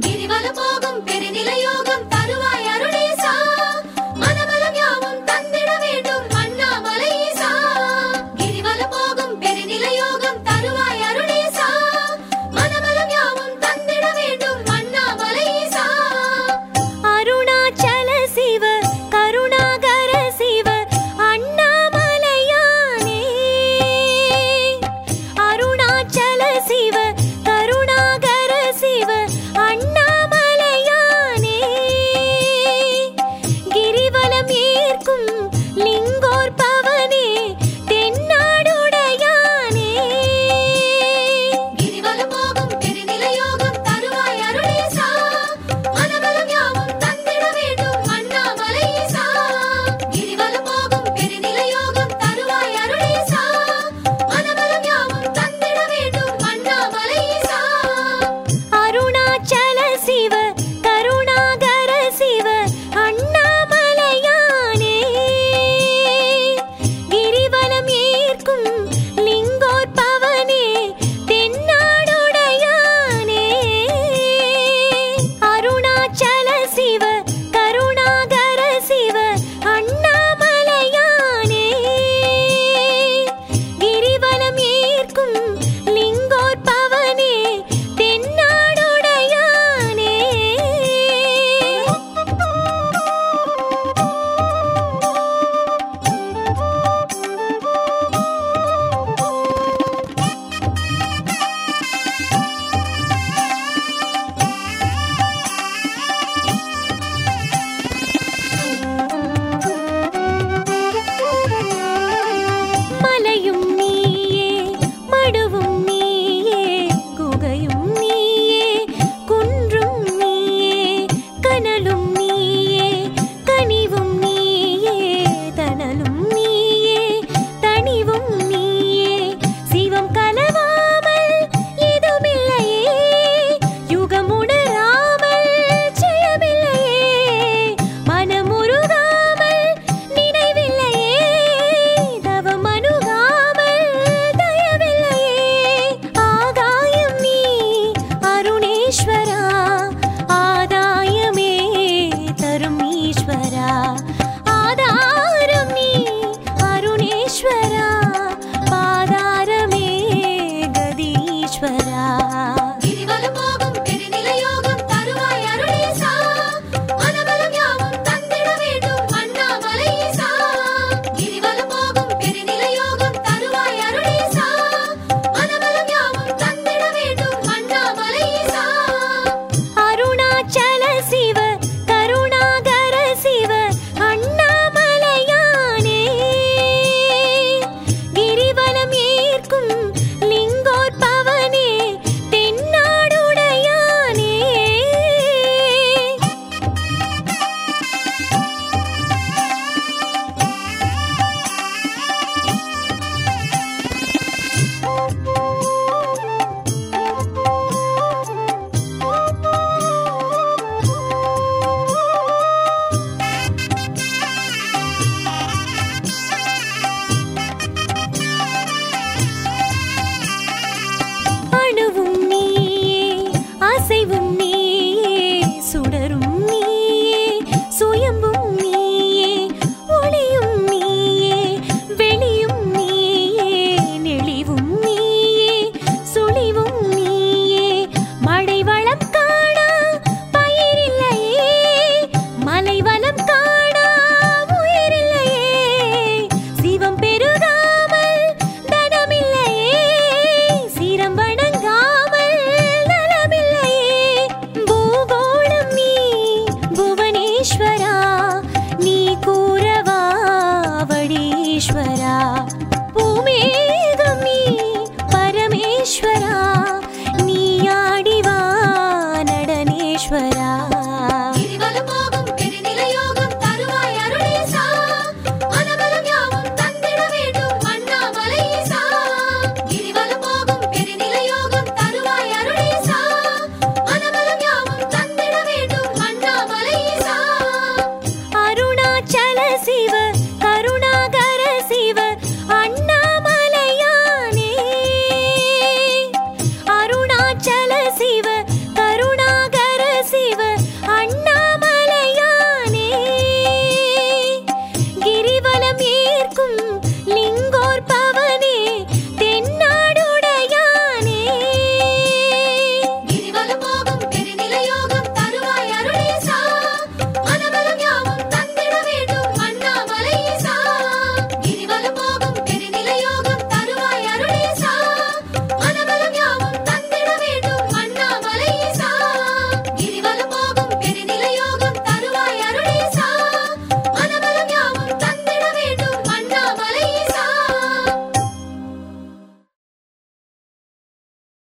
கிரிவலம் போகும் பெருநிலையோகம் யோகம் Oh.